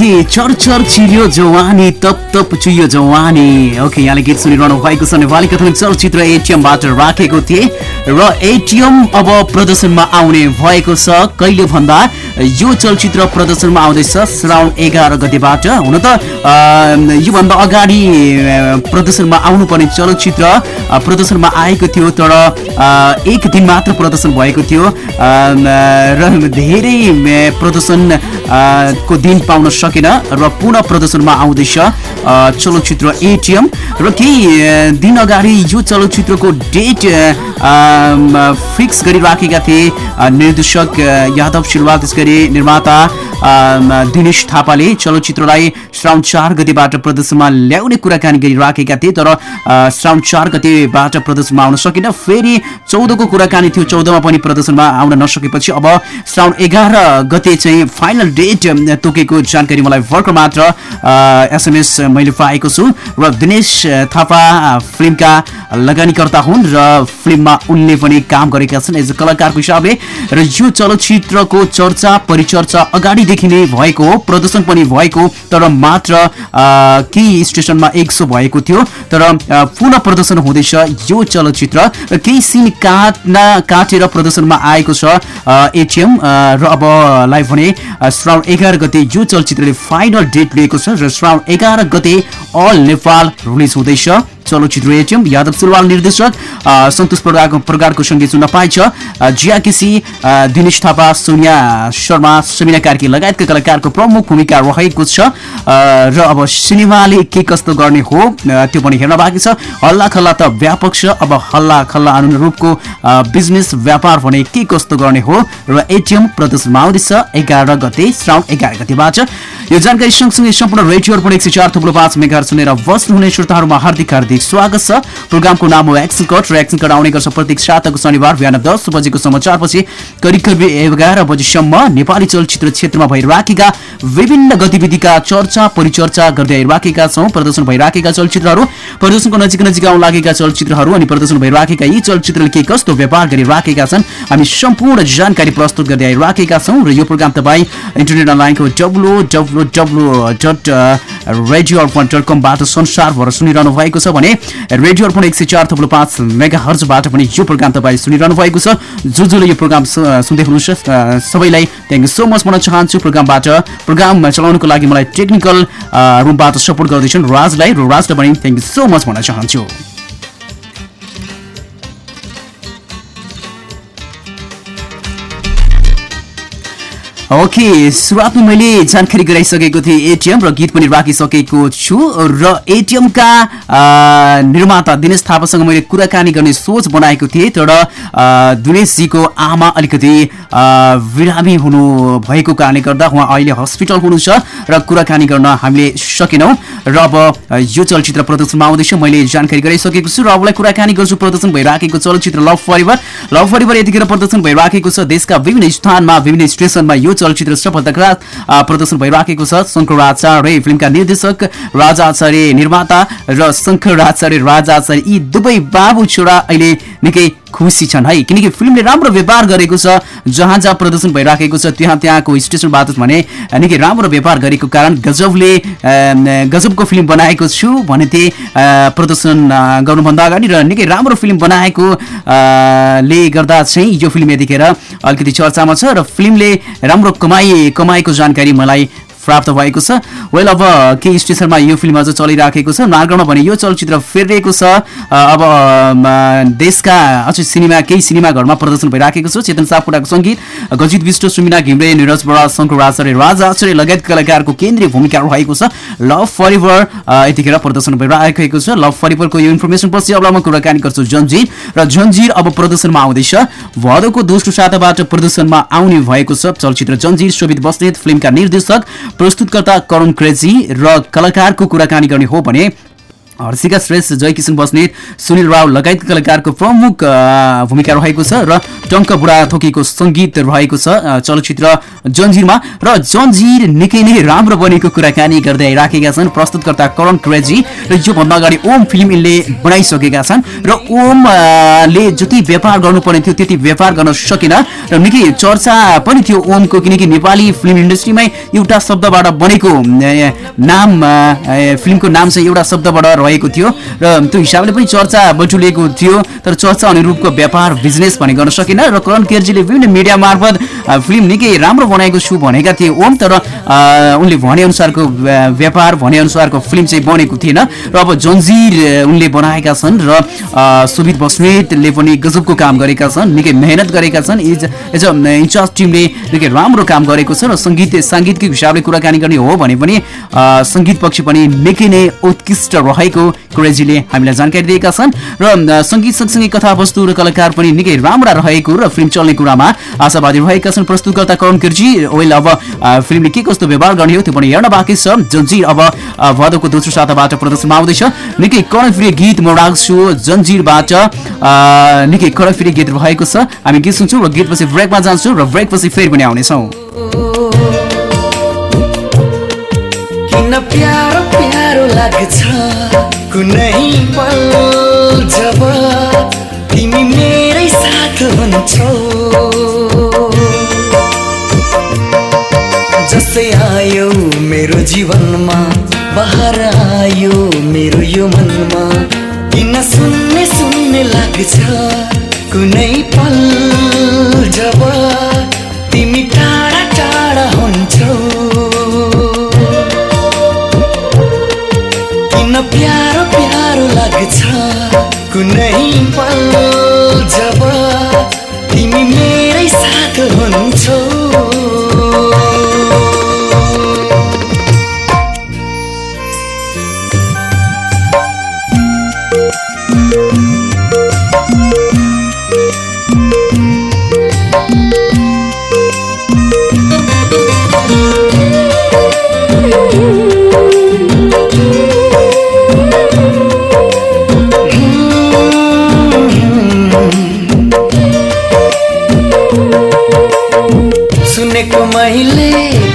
Okay चर चर चिरियो जवानी तप तप चुयो जवानी। ओके यहाँले गीत सुनिरहनु भएको छ। नेपाली कथन चलचित्र एटिएमबाट राखेको थिए र एटिएम अब प्रदर्शनमा आउने भएको छ। कहिले भन्दा यो चलचित्र प्रदर्शनमा आउँदैछ। श्रावण एघार गतिबाट। हुन त योभन्दा अगाडि प्रदर्शनमा आउनुपर्ने चलचित्र प्रदर्शनमा आएको थियो तर एक दिन मात्र प्रदर्शन भएको थियो। र धेरै प्रदर्शन को दिन पाउन सकेन र पुनः प्रदर्शनमा आउँदैछ चलचित्र एटिएम र केही दिन अगाडि यो चलचित्रको डेट फिक्स गरिराखेका थिए निर्देशक यादव सिलवा त्यस निर्माता दिनेश थापाले चलचित्रलाई श्रावण चार गतिबाट प्रदर्शनमा ल्याउने कुराकानी गरिराखेका थिए तर श्रावण चार गतिबाट प्रदर्शनमा आउन सकेन फेरि चौधको कुराकानी थियो चौधमा पनि प्रदर्शनमा आउन नसकेपछि अब श्रावण एघार गते चाहिँ फाइनल डेट तोकेको जानकारी मलाई भर्खर मात्र एसएमएस मैले पाएको छु र दिनेश थापा फिल्मका लगानीकर्ता हुन् र फिल्ममा उनले पनि काम गरेका छन् एज अ कलाकारको हिसाबले र यो चलचित्रको चर्चा परिचर्चा अगाडिदेखि नै भएको हो प्रदर्शन पनि भएको तर मात्र केही स्टेसनमा एक सौ भएको थियो। तर पुनः प्रदर्शन हुँदैछ यो चलचित्र। केही सिन काट्न काटेर प्रदर्शनमा आएको छ एटिएम र अब लाइभ भने श्रावण एघार गते यो चलचित्रले फाइनल डेट लिएको छ र श्रावण एघार गते अल नेपाल रिलिज हुँदैछ। चलचित्र एटिएम यादव सुरवाल निर्देशक सन्तोष प्रकारको प्रकारको सङ्गीत सुन्न पाइन्छ। जिया केसी दिनेश थापा सोनिया शर्मा समिना कार्की लगायतका कलाकारको प्रमुख भूमिका रहेको छ। र अब सिनेमाले के कस्तो गर्ने हो त्यो पनि हेर्न बाँकी छ। हल्ला खल्ला त व्यापक छ। अब हल्ला खल्ला अनुरूपको बिजनेस व्यापार भने के कस्तो गर्ने हो? र एटिएम प्रदर्शनमा आउँदैछ एघार गते श्रावण एघार गतेबाट। यो जानकारी सँगसँगै सम्पूर्ण रेडियो अर्पण एक सय चार थुप्रो पाँच मेगा सुनेर बस्नुहुने श्रोताहरूमा हार्दिक हार्दिक स्वागत छ। प्रोग्रामको नाम हो एक्सन कट र एक्सन कट आउने गर्छ प्रत्येक साताको शनिबार बिहान दस बजेको समाचारपछि करिब करिब एघार बजीसम्म नेपाली चलचित्र क्षेत्रमा भइराखेका विभिन्न गतिविधिका चर्चा परिचर्चा गर्दै आइराखेका छौँ। प्रदर्शन भइराखेका चलचित्रहरू प्रदर्शनको नजिक नजिक आउन लागेका चलचित्रहरू अनि प्रदर्शन भइराखेका यी चलचित्रले के कस्तो व्यापार गरिराखेका छन् हामी सम्पूर्ण जानकारी प्रस्तुत गर्दै आइराखेका छौँ। र यो प्रोग्राम तपाईँ इन्टरनेट अनलाइनको W W W dot radio Arpan dot कमबाट संसारभर सुनिरहनु भएको छ भने रेडियो अर्पण एक सय चार थप्लो पाँच मेगा हर्जबाट पनि यो प्रोग्राम तपाईँ सुनिरहनु भएको छ। जो जसले यो प्रोग्राम सुन्दै हुनुहुन्छ सबैलाई थ्याङ्क यू सो मच भन्न चाहन्छु। प्रोग्रामबाट प्रोग्राम चलाउनुको लागि मलाई टेक्निकल रुमबाट सपोर्ट गर्दैछन् राजलाई राजलाई पनि थ्याङ्क यू सो मच भन्न चाहन्छु। ओके सुरुवातमा मैले जानकारी गराइसकेको थिएँ एटिएम र गीत पनि राखिसकेको छु र एटिएमका निर्माता दिनेश थापासँग मैले कुराकानी गर्ने सोच बनाएको थिएँ तर दिनेशजीको आमा अलिकति बिरामी हुनु भएको कारणले गर्दा उहाँ अहिले हस्पिटल हुनुहुन्छ र कुराकानी गर्न हामीले सकेनौँ। र अब यो चलचित्र प्रदर्शनमा आउँदैछ मैले जानकारी गराइसकेको छु र अबलाई कुराकानी गर्छु। प्रदर्शन भइराखेको चलचित्र लभ परिवार। लभ परिवार यतिखेर प्रदर्शन भइराखेको छ। देशका विभिन्न स्थानमा विभिन्न स्टेसनमा यो चलचित्र सफलता प्रदर्शन भइराखेको छ शङ्कर आचार्य फिल्मका निर्देशक राजा आचार्य निर्माता र शङ्कर आचार्य राजा आचार्य यी दुवै बाबु छोरा अहिले निकै खुसी छन्। है किनकि फिल्मले राम्रो व्यापार गरेको छ जहाँ जहाँ प्रदर्शन भइराखेको छ त्यहाँ त्यहाँको स्टेसनबाट भने निकै राम्रो व्यापार गरेको कारण गजबले गजबको फिल्म बनाएको छु भने थिएँ प्रदर्शन गर्नुभन्दा अगाडि र निकै राम्रो फिल्म बनाएको ले गर्दा चाहिँ यो फिल्म यतिखेर अलिकति चर्चामा छ र फिल्मले राम्रो कमाइ कमाएको जानकारी मलाई प्राप्त भएको छ। वेल अब केही स्टेसनमा यो फिल्म अझ चलिराखेको छ? नागरमा भने यो चलचित्र फेरिएको छ। अब देशका अझै सिनेमा केही सिनेमाघरमा प्रदर्शन भइराखेको छ। चेतन सापकोटाको सङ्गीत गजित विष्ट सुमिना घिम्रे निरज बडा शङ्कर आचार्य राजा आचार्य लगायत कलाकारको केन्द्रीय भूमिका रहेको छ। लभ फरिभर यतिखेर प्रदर्शन भइराखेको छ। लभ फरिभरको यो इन्फर्मेसन पछि अब म कुराकानी गर्छु जन्जिर। र जन्जिर अब प्रदर्शनमा आउँदैछ। भदौको दोस्रो साताबाट प्रदर्शनमा आउने भएको छ चलचित्र जन्जिर। शोभित बस्नेत फिल्मका निर्देशक प्रस्तुतकर्ता करुण क्रेजी र कलाकारको कुराकानी गर्ने हो भने हर्षिका श्रेष्ठ जय किसन बस्नेत सुनिल राव लगायत कलाकारको प्रमुख भूमिका रहेको छ र टङ्क बुढा थोकीको सङ्गीत रहेको छ चलचित्र जन्जिरमा र जन्जिर निकै नै राम्रो बनेको कुराकानी गर्दै आइराखेका छन् प्रस्तुतकर्ता करण क्रेजी र योभन्दा अगाडि ओम फिल्म यिनले बनाइसकेका छन् र ओमले जति व्यापार गर्नुपर्ने थियो त्यति व्यापार गर्न सकेन र निकै चर्चा पनि थियो ओमको किनकि नेपाली फिल्म इन्डस्ट्रीमै एउटा शब्दबाट बनेको नाम फिल्मको नाम चाहिँ एउटा शब्दबाट रहेको थियो र त्यो हिसाबले पनि चर्चा बटुलिएको थियो। तर चर्चा अनुरूपको व्यापार बिजनेस भने गर्न सकेन र करण केर्जीले विभिन्न मिडिया मार्फत फिल्म निकै राम्रो बनाएको छु भनेका थिए ओम तर उनले भनेअनुसारको व्यापार भनेअनुसारको फिल्म चाहिँ बनेको थिएन र अब जन्जिर उनले बनाएका छन् र सुबित बस्नेतले पनि गजबको काम गरेका छन् निकै मेहनत गरेका छन्। इज एज अ इन्चार्ज टिमले निकै राम्रो काम गरेको छ र सङ्गीत साङ्गीतिक हिसाबले कुराकानी गर्ने हो भने पनि सङ्गीत पक्ष पनि निकै नै उत्कृष्ट रहेको क्रेजीले हामीलाई जानकारी दिएका छन्। र सङ्गीत सँगसँगै कथावस्तु र कलाकार पनि निकै राम्रा रहेको र फिल्म चल्ने कुरामा आशावादी रहेका छन्। प्रस्तुतकर्ता करण किर्जी वेल अब फिल्मले के कस्तो व्यवहार गर्ने हो त्यो पनि हेर्न बाँकी छ। जन्जिर अब भदौको दोस्रो साताबाट प्रदर्शनमा आउँदैछ। निकै कडफिरी गीत म राख्छु जन्जिरबाट निकै कडफिरी गीत रहेको छ। हामी गीत सुन्छौँ र गीतपछि ब्रेकमा जान्छौँ र ब्रेकपछि फेरि पनि आउनेछौँ। प्यारो प्यारो लाग्छ? कुनै पल जब तिमी मेरै साथ हुन्छौ। जसै आयो मेरो जीवनमा बहार आयो मेरो यो मनमा। किन सुन्ने सुन्ने लाग्छ कुनै पल जब तिमी टाढा लाग्छ कुनै पल जब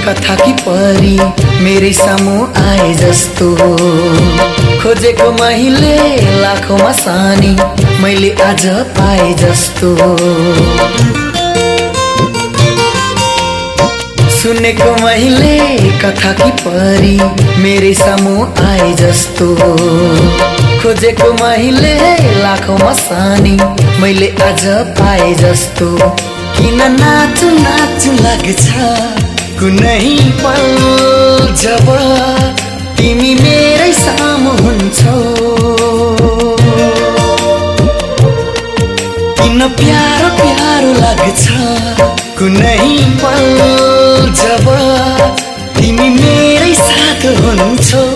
कथा कि परी मेरै सामु आए जस्तो। खोजेको मैले लाखौँमा सानी मैले आज पाए जस्तो। सुनेको मैले कथा कि परी मेरै सामु आए जस्तो। खोजेको मैले लाखौँमा सानी मैले आज पाए जस्तो। किन नाचु नाचु लाग्छ कुनै पल जब तिमी मेरै सामु हुन्छौ। किन प्यारो प्यारो लाग्छ? कुनै पल जब तिमी मेरै साथ हुन्छौ।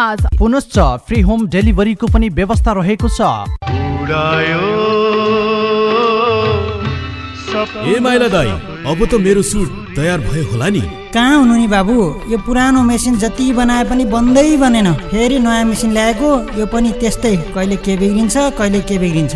पुनश्च फ्री होम डेलिभरीको पनि व्यवस्था रहेको छ। ए माइला दाई अब त मेरो सुट तयार भयो होला नि। कहाँ हुनु नि बाबु? यो पुरानो मेसिन जति बनाए पनि बन्दै बनेन। फेरि नयाँ मेसिन ल्याएको यो पनि त्यस्तै। कहिले के बिग्रिन्छ कहिले के बिग्रिन्छ।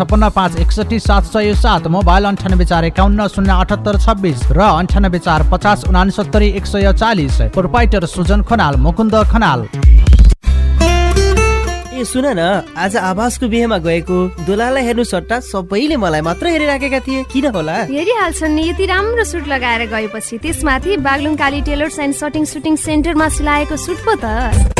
छपन्न पाँच एकसठी सात सय सात मोबाइल अन्ठानब्बे चार एकाउन्न शून्य अठहत्तर छब्बिस र अन्ठानब्बे चार पचास उनासत्तरी एक सय चालिस। प्रोपाइटर सुजन खनाल मुकुन्द खनाल। ए सुन न आज आवासको बिहेमा गएको दुलालाई हेर्नु सट्टा सबैले मलाई मात्र हेरिराखेका थिए। किन होला? हेरिहाल्छन् नि यति राम्रो सुट लगाएर गएपछि त्यसमाथि Baglung Kali tailors and shirting suiting सेन्टरमा सिलाएको सुट पो त।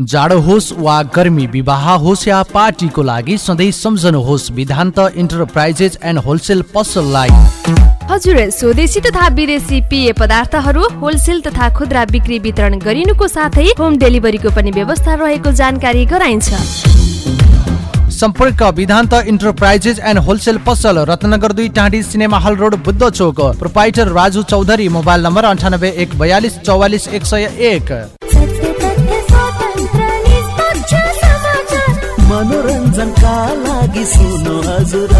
जाडो होस् वा गर्मी विवाह होस् या पार्टीको लागि सधैँ सम्झनुहोस् विधान्त इन्टरप्राइजेस एन्ड होलसेल पसललाई हजुर स्वदेशी तथा विदेशी पेय पदार्थहरू होलसेल तथा खुद्रा बिक्री वितरण गरिनुको साथै होम डेलिभरीको पनि व्यवस्था रहेको जानकारी गराइन्छ। सम्पर्क विधान्त इन्टरप्राइजेस एन्ड होलसेल पसल रत्नगर दुई टाँडी cinema hall road Buddha Chowk. Proprietor Raju Chaudhary mobile number अन्ठानब्बे एक बयालिस चौवालिस एक सय एक। मनोरञ्जनका लागि सुन्नु हजुर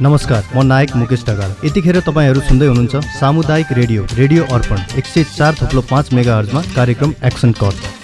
नमस्कार म नायक मुकेश ढकाल यतिखेर तपाईँहरू सुन्दै हुनुहुन्छ सामुदायिक रेडियो रेडियो अर्पण एक सय चार थप्लो पाँच मेगा हर्जमा कार्यक्रम एक्सन कट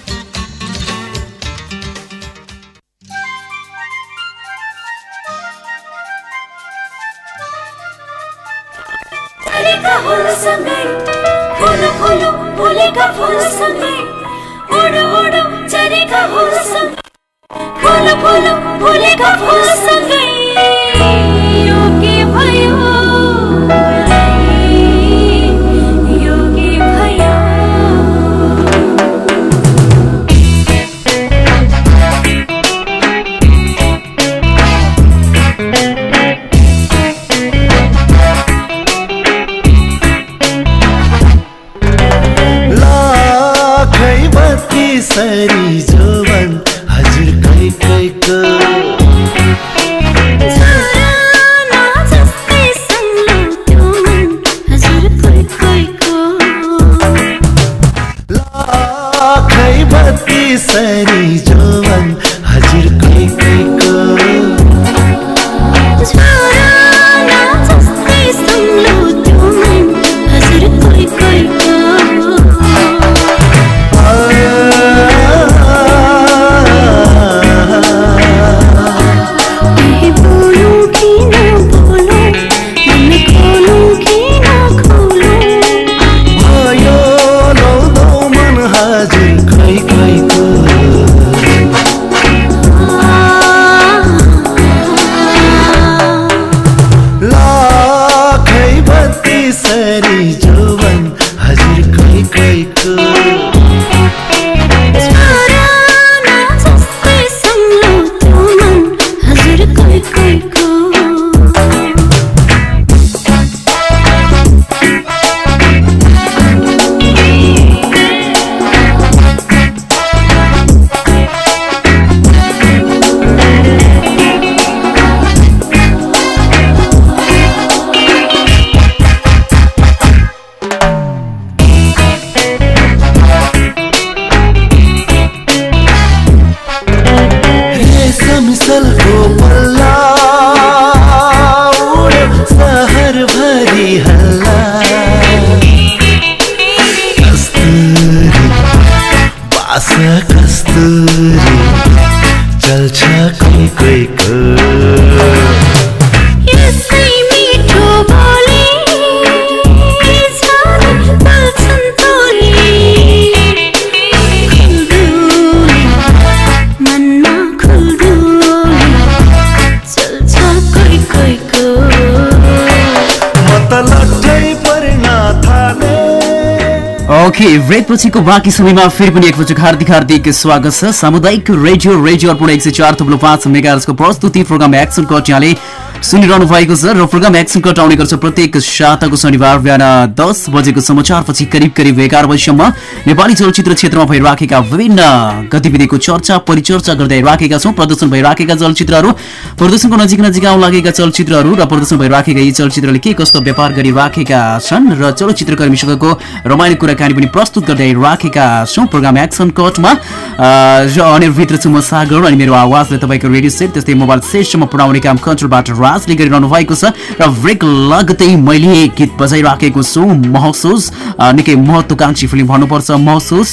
ओके ब्रेक पछिको बाँकी समयमा फेरि पनि एकपटक हार्दिक हार्दिक स्वागत छ। सामुदायिक रेडियो रेडियो अर्पण एक सय चार थप्लो पाँच मेगाजको प्रस्तुति प्रोग्राम एक्सन कट यहाँले सुनिरहनु भएको छ र प्रोग्राम एक्सन कट आउने गर्छ प्रत्येक साताको शनिबार बिहान दस बजेको समाचारपछि करिब करिब एघार बजीसम्म नेपाली चलचित्र क्षेत्रमा भइराखेका विभिन्न गतिविधिको चर्चा परिचर्चा गर्दै राखेका छौँ। प्रदर्शन भइराखेका चलचित्रहरू प्रदर्शनको नजिक नजिक आउन लागेका चलचित्रहरू र प्रदर्शन भइराखेका यी चलचित्रले के कस्तो व्यापार गरिराखेका छन् र चलचित्र कर्मीसँगको रमाइलो कुराकानी पनि प्रस्तुत गर्दै राखेका छौँ। प्रोग्राम एक्सन कटमा र अनिर्भित्र छु म सागर अनि मेरो आवाजले तपाईँको रेडियो सेट त्यस्तै मोबाइल सेटसम्म पुऱ्याउने काम कन्ट्रोलबाट राजले गरिरहनु भएको छ र ब्रेक लगतै मैले गीत बजाइराखेको छु। महसुस निकै महत्वकांक्षी फिल्म भन्नुपर्छ। महसुस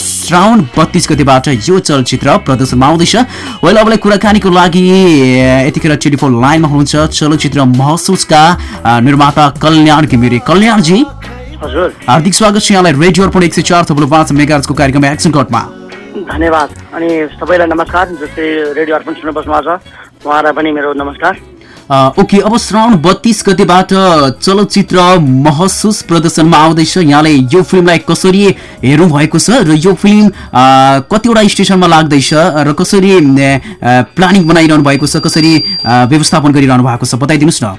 श्रावण बत्तिस गतिबाट यो चलचित्र प्रदर्शनमा आउँदैछ। वेल अबलाई कुराकानीको लागि यतिखेर टेलिफोन लाइनमा हुनुहुन्छ चलचित्र महसुसका निर्माता कल्याण घिमिरे। कल्याणजी हार्दिक स्वागत छ यहाँलाई रेडियो अर्पण एक सय चार थप्लो पाँच मेगाजको कार्यक्रम एक्सन कटमा। धन्यवाद। अनि सबैलाई नमस्कार जस्तै रेडियो अर्पण सुन्न बस्नु भएको छ उहाँलाई पनि मेरो नमस्कार। ओके अब श्रावण बत्तिस गतिबाट चलचित्र महसुस प्रदर्शनमा आउँदैछ। यहाँले यो फिल्मलाई कसरी हेर्नु भएको छ र यो फिल्म कतिवटा स्टेसनमा लाग्दैछ र कसरी प्लानिङ बनाइरहनु भएको छ कसरी व्यवस्थापन गरिरहनु भएको छ बताइदिनुहोस् न।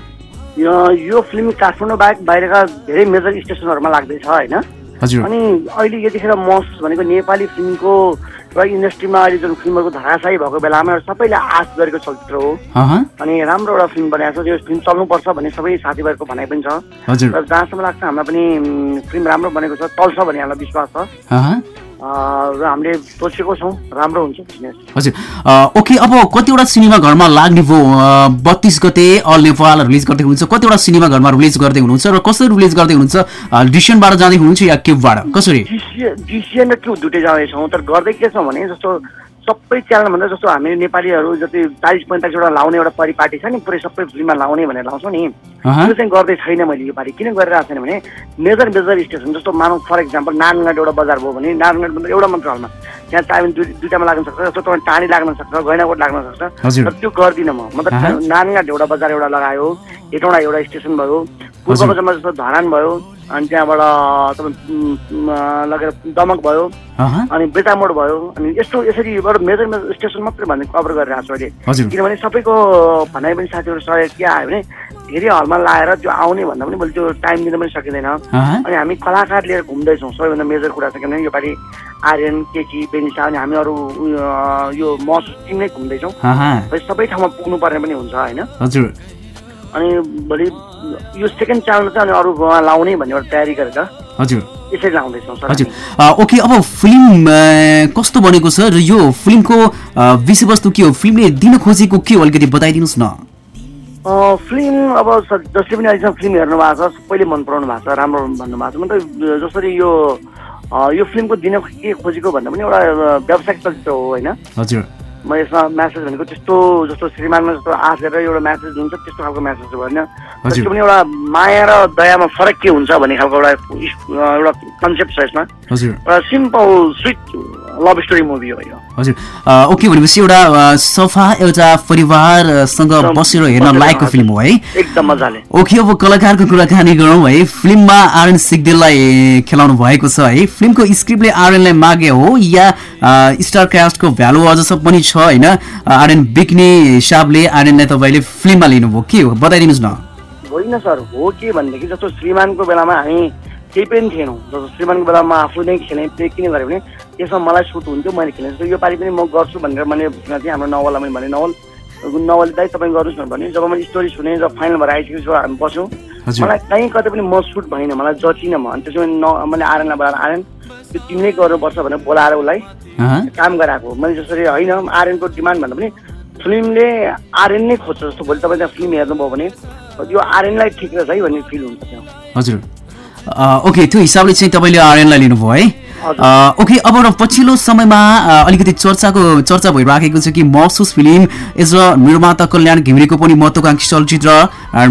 यो फिल्म काठमाडौँ बाहेक बाहिरका धेरै मेजर स्टेसनहरूमा लाग्दैछ होइन? हजुर। अनि अहिले यतिखेर मस भनेको नेपाली फिल्मको र इन्डस्ट्रीमा अहिले जुन फिल्महरूको धराशायी भएको बेलामा एउटा सबैले आश गरेको चलचित्र हो। अनि राम्रो एउटा फिल्म बनाएको छ यो फिल्म चल्नुपर्छ भन्ने सबै साथीभाइहरूको भनाइ पनि छ। र जहाँसम्म लाग्छ हामीलाई पनि फिल्म राम्रो बनेको छ चल्छ भन्ने हामीलाई विश्वास छ। र हामीले सोचेको छौँ राम्रो हुन्छ बिजनेस हजुर। ओके अब कतिवटा सिनेमा घरमा लाग्ने भयो बत्तिस गते अल नेपाल रिलिज गर्दै हुनुहुन्छ कतिवटा सिनेमा घरमा रिलिज गर्दै हुनुहुन्छ र कसरी रिलिज गर्दै हुनुहुन्छ? डिसियनबाट जाँदै हुनुहुन्छ या केबाट कसरी? जिसिएन र क्यु दुइटै जाँदैछौँ। तर गर्दै के छौँ भने जस्तो सबै च्यानलभन्दा जस्तो हामी नेपालीहरू जति चालिस पैँतालिसवटा लाउने एउटा परिपाटी छ नि पुरै सबै फिल्ममा लाउने भनेर लाउँछौँ नि। त्यो चाहिँ गर्दै छैन मैले यो पालि। किन गरिरहेको छैन भने मेजर मेजर स्टेसन जस्तो मानव फर इक्जाम्पल नारायणगढ एउटा बजार भयो भने नारायणगढ एउटा मात्र हलमा त्यहाँ टाइम दुई दुइटामा लाग्न सक्छ जस्तो तपाईँ टाढी लाग्न सक्छ गैनाकोट लाग्न सक्छ। तर त्यो गर्दिनँ म मतलब। नारायणगढ एउटा बजार एउटा लगायो हेटौँडा एउटा स्टेसन भयो पूर्व। बजारमा जस्तो धरान भयो अनि त्यहाँबाट तपाईँ लगेर दमक भयो अनि बेतामोड भयो अनि यस्तो यसरी मेजर मेजर स्टेसन मात्रै भन्ने कभर गरिरहेको छु अहिले। किनभने सबैको भनाइ पनि साथीहरू सहयोग के आयो भने धेरै हलमा लाएर त्यो आउने भन्दा पनि मैले त्यो टाइम दिन पनि सकिँदैन। अनि हामी कलाकार लिएर घुम्दैछौँ सबैभन्दा मेजर कुरा छ किनभने योपालि आर्यन केटी बेनिसा अनि हामी अरू यो महसुस टिम नै घुम्दैछौँ। सबै ठाउँमा पुग्नु पर्ने पनि हुन्छ होइन? हजुर। अनि भोलि यो सेकेन्ड च्यानल चाहिँ अनि अरूमा लाउने भन्ने एउटा तयारी गरेर हजुर। यसरी लाउँदैछौँ सर हजुर। ओके अब फिल्म कस्तो बनेको छ र यो फिल्मको विषयवस्तु के हो? फिल्मले दिन खोजेको के हो? अलिकति बताइदिनुहोस् न। फिल्म अब जसले पनि अहिलेसम्म फिल्म हेर्नु भएको छ सबैले मन पराउनु भएको छ राम्रो भन्नुभएको छ। मतलब जसरी यो यो फिल्मको दिन के खोजेको भन्दा पनि एउटा व्यावसायिक चलचित्र हो होइन? हजुर। म यसमा म्यासेज भनेको त्यस्तो जस्तो श्रीमानमा जस्तो आश एउटा म्यासेज हुन्छ त्यस्तो खालको म्यासेज हो होइन। त्यसको पनि एउटा माया र दयामा फरक के हुन्छ भन्ने खालको एउटा एउटा कन्सेप्ट छ यसमा। एउटा simple sweet love story movie हो यो। हजुर। ओके भनेपछि एउटा सफा एउटा परिवारसँग बसेर हेर्न लायकको। फिल्म हो है? एकदम मजाले। ओके अब कलाकारको कुराकानी गरौँ है? फिल्ममा आर्यन सिग्देललाई खेलाउनु भएको छ है? फिल्मको स्क्रिप्टले आर्यनलाई मागे हो या स्टार कास्टको भ्यालु अझसम्म पनि छ होइन? आर्यन बिक्ने हिसाबले आर्यनलाई तपाईँले फिल्ममा लिनुभयो। के हो? बताइदिनुहोस् न। होइन सर हो के भनेदेखि जस्तो श्रीमानको बेलामा हामी केही पनि थिएनौँ। जस्तो श्रीमानको बेलामा आफू नै खेलेँ प्ले किन गरेँ भने त्यसमा मलाई सुट हुन्थ्यो मैले खेलेँ। जस्तो यो पालि पनि म गर्छु भनेर मैले भनेको थिएँ हाम्रो नवललाई मैले भने नवल नवल दाइ तपाईँ गर्नुहोस् न भने जब मैले स्टोरी सुनेँ जब फाइनल भएर आइसकेपछि हामी बस्यौँ। मलाई कहीँ कतै पनि म सुट भइनँ मलाई जचिनँ म अनि त्यसमा न मैले आर्यनलाई बोलाएर आर्यन त्यो तिमीले गर्नुपर्छ भनेर बोलाएर उसलाई काम गराएको। मैले जसरी होइन आर्यनको डिमान्ड भन्दा पनि फिल्मले आर्यन नै खोज्छ जस्तो भोलि तपाईँ त्यहाँ फिल्म हेर्नुभयो भने यो आर्यनलाई ठिक रहेछ है भन्ने फिल हुन्छ त्यहाँ। हजुर। ओके त्यो हिसाबले चाहिँ तपाईँले आर्यनलाई लिनुभयो है। ओके अब र पछिल्लो समयमा अलिकति चर्चाको चर्चा भइराखेको छ कि महसुस फिल्म एज अ निर्माता कल्याण घिमिरेको पनि महत्वकाङ्क्षी चलचित्र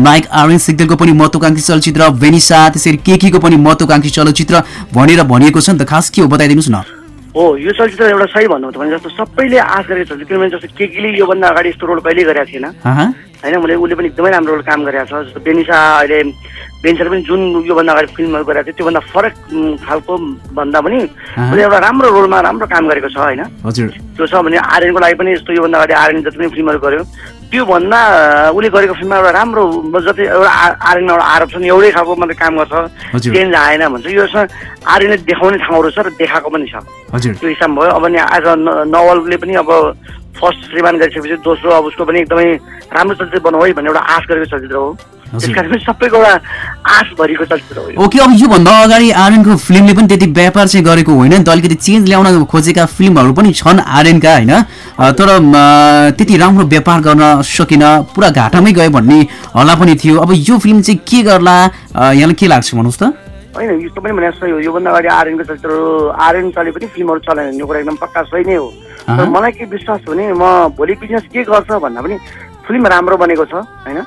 नायक आर्यन सिग्देलको पनि महत्वकाङ्क्षी चलचित्र बेनिसा त्यसरी केकीको पनि महत्वकाङ्क्षी चलचित्र भनेर भनिएको छ नि त। खास के हो बताइदिनुहोस् न। हो यो चलचित्र एउटा सही भन्नु हो भने जस्तो सबैले आश गरेको चलचित्र किनभने जस्तो केकीले योभन्दा अगाडि यस्तो रोल कहिल्यै गरेको थिएन। होइन मैले उसले पनि एकदमै राम्रो रोल काम गरेको छ जस्तो बेनिसा अहिले बेनिसाले पनि जुन योभन्दा अगाडि फिल्महरू गरेको थियो त्योभन्दा फरक खालको भन्दा पनि। उसले एउटा राम्रो रोलमा राम्रो काम गरेको छ होइन? त्यो छ भने आर्यनको लागि पनि यस्तो योभन्दा अगाडि आर्यन जति पनि फिल्महरू गर्यो त्योभन्दा अ, उसले गरेको फिल्ममा एउटा राम्रो जति एउटा आर्यनमा एउटा आरोप छ नि एउटै खालको मात्रै काम गर्छ। चेन्ज आएन भन्छ। यो यसमा आर्यनले देखाउने ठाउँहरू छ र देखाएको पनि छ। त्यो हिसाबमा भयो। अब नि आज न- नवलले पनि अब फर्स्ट श्रीमान गरिसकेपछि दोस्रो अब उसको पनि एकदमै राम्रो चलचित्र बनाऊ है भन्ने एउटा आश गरेको चलचित्र हो। सबैको एउटा चलचित्र हो ओके अब योभन्दा अगाडि आर्यनको फिल्मले पनि त्यति व्यापार चाहिँ गरेको होइन। नि त अलिकति चेन्ज ल्याउन खोजेका फिल्महरू पनि छन् आर्यनका होइन। तर त्यति राम्रो व्यापार गर्न सकिन पुरा घाटामै गयो भन्ने हल्ला पनि थियो। अब यो फिल्म चाहिँ के गर्ला? यहाँलाई के लाग्छ भन्नुहोस् त? होइन यो पनि भने सही हो योभन्दा अगाडि आर्यनको चलचित्रहरू आर्यन चले पनि फिल्महरू चलाएन यो कुरा एकदम पक्का सही नै हो। तर। मलाई के विश्वास छ भने म भोलि बिजनेस के गर्छ भन्दा पनि फिल्म राम्रो बनेको छ होइन?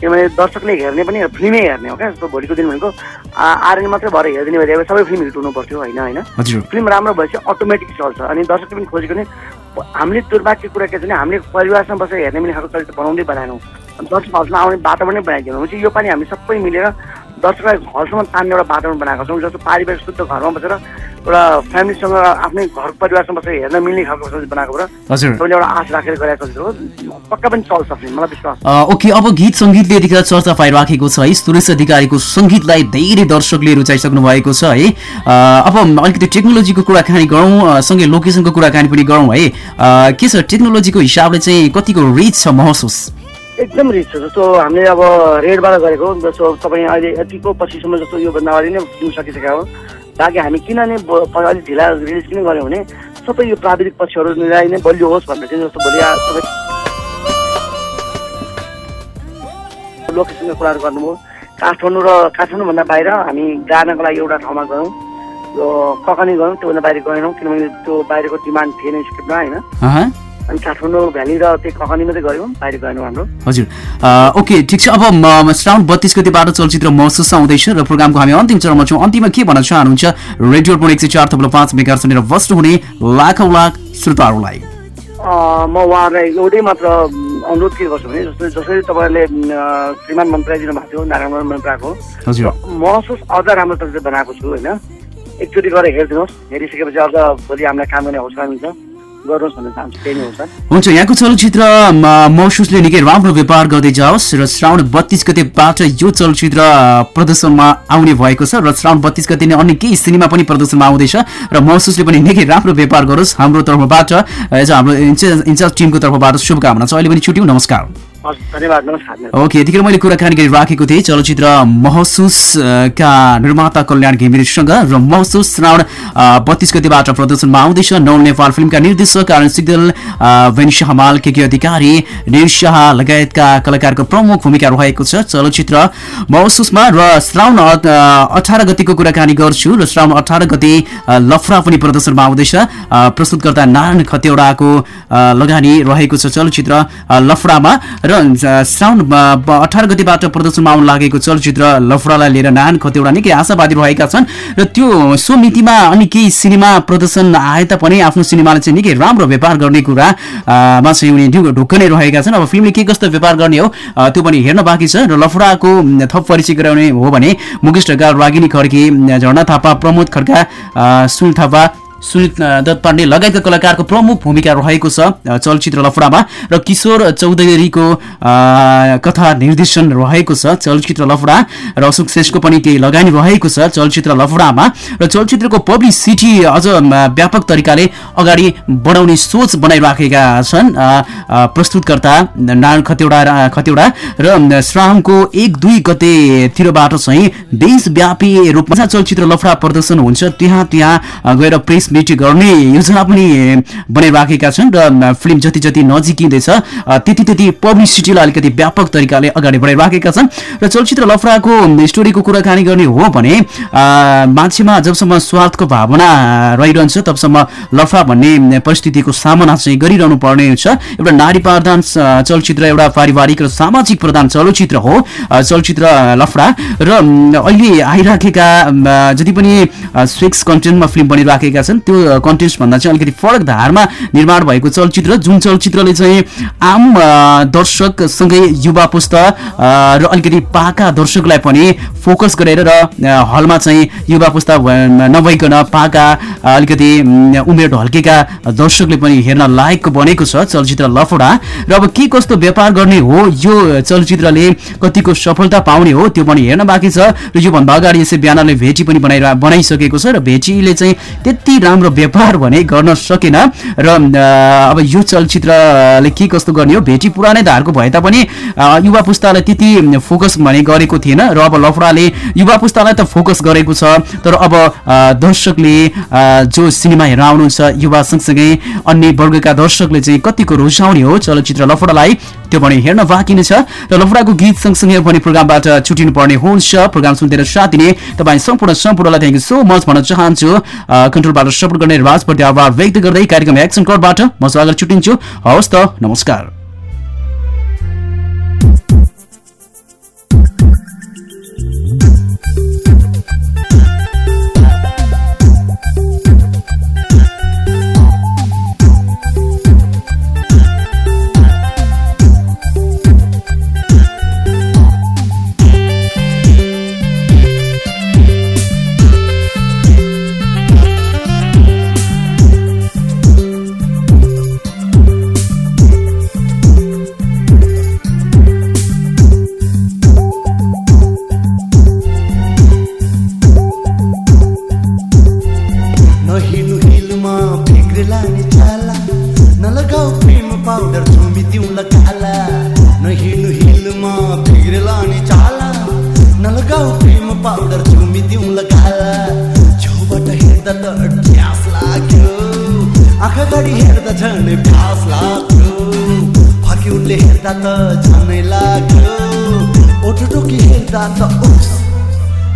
किनभने दर्शकले हेर्ने पनि फिल्मै हेर्ने हो क्या? जस्तो भोलिको दिन भनेको आ- आर्यन मात्रै भएर हेरिदिने अब सबै फिल्म हिट हुनु पर्थ्यो होइन? होइन फिल्म राम्रो भएपछि अटोमेटिक चल्छ। अनि दर्शकले पनि खोजेको नि हामीले दुर्भाग्य कुरा के छ भने हामीले परिवारसँग बसेर हेर्ने पनि खालको चलचित्र बनाउँदै बनाएनौँ। दर्शक हाउसमा आउने वातावरण नै बनाइदियौँ भने चाहिँ यो पालि हामी सबै मिलेर दर्शकलाई घरसम्म तान्ने एउटा वातावरण बनाएको छौँ जस्तो पारिवारिक शुद्ध घरमा बसेर एउटा फ्यामिलीसँग आफ्नै घर परिवारसँग बसेर हेर्न मिल्ने खालको चलचित्र बनाएको र तपाईँले एउटा आश राखेर गरेको चलचित्र हो पक्का पनि चल्छ मलाई विश्वास ओके अब गीत सङ्गीतले यतिखेर चर्चा पाइराखेको छ। है सुरेश अधिकारीको सङ्गीतलाई धेरै दर्शकले रुचाइसक्नु भएको छ है। अब अलिकति टेक्नोलोजीको कुराकानी गरौँ सँगै लोकेसनको कुराकानी पनि गरौँ है। के छ टेक्नोलोजीको हिसाबले चाहिँ कतिको रिच छ महसुस? एकदम रिच छ। जस्तो हामीले अब रेडबाट गरेको जस्तो तपाईँ अहिले यतिको पछिसम्म जस्तो योभन्दा अगाडि नै फिल्म सकिसकेको हो। ताकि हामी किन नै अलिक ढिला रिलिज किन गऱ्यौँ भने सबै यो प्राविधिक पक्षहरू मिलाई नै बलियो होस् भनेर चाहिँ जस्तो भोलि लोकेसनको कुराहरू गर्नुभयो काठमाडौँ र काठमाडौँभन्दा बाहिर हामी गार्नको लागि एउटा ठाउँमा गयौँ। यो ककनी गयौँ त्योभन्दा बाहिर गएनौँ किनभने त्यो बाहिरको डिमान्ड थिएन स्क्रिप्टमा होइन? अनि काठमाडौँ भ्याली र त्यो ककनी मात्रै गयौँ बाहिर गएनौँ हाम्रो। हजुर। ओके ठिक छ। अब श्रावण बत्तिस गतिबाट चलचित्र महसुस आउँदैछ र प्रोग्रामको हामी अन्तिम चरणमा छौँ। अन्तिममा के भन्न चाहनुहुन्छ? रेडियो एक सय चार थप्लो पाँच मेगा सुनेर वस्तु हुने लाखौँ लाख श्रोताहरूलाई। म उहाँहरूलाई एउटै मात्र अनुरोध के गर्छु भने जस्तो जसरी तपाईँहरूले श्रीमान मन पराइदिनु भएको थियो नारायण मन पराएको हजुर महसुस अझ राम्रो तरिकाले बनाएको छु होइन। एकचोटि गएर हेरिदिनुहोस्। हेरिसकेपछि अझ भोलि हामीलाई काम गर्ने हौसला मिल्छ। हुन्छ यहाँको चलचित्र महसुसले निकै राम्रो व्यापार गर्दै जाओस् र श्रावण बत्तिस गतेबाट यो चलचित्र प्रदर्शनमा आउने भएको छ र श्रावण बत्तिस गते नै अन्य केही सिनेमा पनि प्रदर्शनमा आउँदैछ र महसुसले पनि निकै राम्रो व्यापार गरोस् हाम्रो तर्फबाट। हाम्रो इन्चार्ज टिमको तर्फबाट शुभकामना छ। अहिले पनि छुट्यौँ नमस्कार। ओके यतिखेर मैले कुराकानी गरिराखेको थिएँ। चलचित्र महसुस अ, का निर्माता कल्याण घिमिरेसँग र महसुस श्रावण बत्तिस गतिबाट प्रदर्शनमा आउँदैछ। नौ नेपाल फिल्मका निर्देशक कारण सिग्दल वेनिस हमाल के के अधिकारी निर शाह लगायतका कलाकारको प्रमुख भूमिका रहेको छ। चलचित्र महसुसमा र श्रावण अठार गतिको कुराकानी गर्छु र श्रावण अठार गति लफरा पनि प्रदर्शनमा आउँदैछ। प्रस्तुतकर्ता नारायण खतेवडाको लगानी रहेको छ चलचित्र लफडामा र श्रावण अठार गतिबाट प्रदर्शनमा आउन लागेको चलचित्र लफडालाई लिएर नारायण खतेवडा निकै आशावादी रहेका छन् र त्यो सो मितिमा अनि केही सिनेमा प्रदर्शन आए तापनि आफ्नो सिनेमाले चाहिँ निकै राम्रो व्यापार गर्ने कुरा अ, मा चाहिँ उनी ढुक्क नै रहेका छन्। अब फिल्मले के कस्तो व्यापार गर्ने हो त्यो पनि हेर्न बाँकी छ र लफडाको थप परिचय गराउने हो भने मुकेश ढकाल रागिनी खड्की झर्ना थापा प्रमोद खड्का अ, सुनिल थापा सुनिल अ, दत्त पाण्डे लगायतका कलाकारको प्रमुख भूमिका रहेको छ चलचित्र लफडामा। र किशोर चौधरीको कथा निर्देशन रहेको छ चलचित्र लफडा। र अशोक श्रेष्ठको पनि केही लगानी रहेको छ चलचित्र लफडामा। र चलचित्रको पब्लिसिटी अझ व्यापक तरिकाले अगाडि बढाउने सोच बनाइराखेका छन् प्रस्तुतकर्ता नारायण खतेवडा खतेवडा। र श्रावणको एक दुई गतेतिरबाट चाहिँ देशव्यापी रूपमा चलचित्र लफडा प्रदर्शन हुन्छ। त्यहाँ त्यहाँ गएर प्रेस मिट गर्ने योजना पनि बनाइराखेका छन् र फिल्म जति जति नजिकिँदैछ त्यति त्यति पब्लिसिटीलाई अलिकति व्यापक तरिकाले अगाडि बढाइराखेका छन्। र चलचित्र लफडाको स्टोरीको कुराकानी गर्ने हो भने मान्छेमा जबसम्म स्वार्थको भावना रहिरहन्छ तबसम्म लफडा भन्ने परिस्थितिको सामना चाहिँ गरिरहनु पर्ने हुन्छ एउटा नारी प्रधान चलचित्र एउटा पारिवारिक र सामाजिक प्रधान चलचित्र हो चलचित्र लफडा। र अहिले आइराखेका जति पनि सेक्स कन्टेन्टमा फिल्म बनिराखेका छन् त्यो कन्टेन्ट भन्दा चाहिँ अलिकति फरक धारमा निर्माण भएको चलचित्र जुन चलचित्रले चाहिँ आम दर्शकसँगै युवा पुस्ता र अलिकति पाका दर्शकलाई पनि फोकस गरेर र हलमा चाहिँ युवा पुस्ता नभइकन पाका अलिकति उमेर ढल्केका दर्शकले पनि हेर्न लायकको बनेको छ चलचित्र लफडा। र अब के कस्तो व्यापार गर्ने हो यो चलचित्रले कतिको सफलता पाउने हो त्यो पनि हेर्न बाँकी छ। र योभन्दा अगाडि यसै बिहानले भेटी पनि बनाइ बनाइसकेको छ र भेटीले चाहिँ त्यति राम्रो व्यापार भने गर्न सकेन। र अब यो चलचित्रले के कस्तो गर्ने हो? भेटी पुरानै धारको भए तापनि युवा पुस्तालाई त्यति फोकस भने गरेको थिएन। र अब लफडाले युवा पुस्तालाई त फोकस गरेको छ। तर अब दर्शकले जो सिनेमा हेर्न आउनुहुन्छ युवा सँगसँगै अन्य वर्गका दर्शकले चाहिँ कतिको रुचाउने हो चलचित्र लफडालाई। त्यो पनि हेर्न बाँकी नै छ र लफडाको गीत सँगसँगै पनि प्रोग्रामबाट छुटिनु पर्ने हुन्छ। प्रोग्राम सुनिदिएर साथ दिने तपाईँ सम्पूर्ण सम्पूर्णलाई थ्याङ्क यू सो मच भन्न चाहन्छु। कन्ट्रोलबाट सपोर्ट गर्ने राजप्रति आभार व्यक्त गर्दै कार्यक्रम एक्सन कोडबाट म स्वागत छुटिन्छु हवस् त नमस्कार। नहिँडु हिलमा फिक्रेला नि चाला। नलगाउ क्रिम पाउडर छुमिदिउँला काला। नहिँडु हिलमा फिक्रेला नि चाला। नलगाउ क्रिम पाउडर छुमिदिउँला काला। छेउबाट हेर्दा त प्यास लाग्यो। आँखा आँखाघाडी हेर्दा झन् प्यास लाग्यो। फर्की उनले हेर्दा त झनै लाग्यो। ओठोटोकी हेर्दा त उस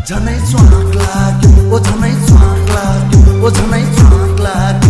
झनै स्वाक लाग्यो ओ झनै स्वाक लाग्यो ओ झनै स्वाक लाग्यो।